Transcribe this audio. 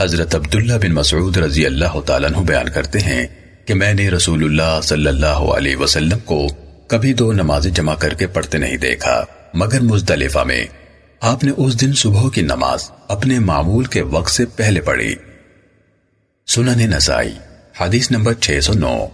حضرت عبداللہ بن مسعود رضی اللہ تعالیٰ عنہ بیان کرتے ہیں کہ میں نے رسول اللہ صلی اللہ علیہ وسلم کو کبھی دو نمازیں جمع کر کے پڑھتے نہیں دیکھا، مگر مزدلفہ میں آپ نے اس دن صبح کی نماز اپنے معمول کے وقت سے پہلے پڑھی۔ سنن نسائی، حدیث نمبر 609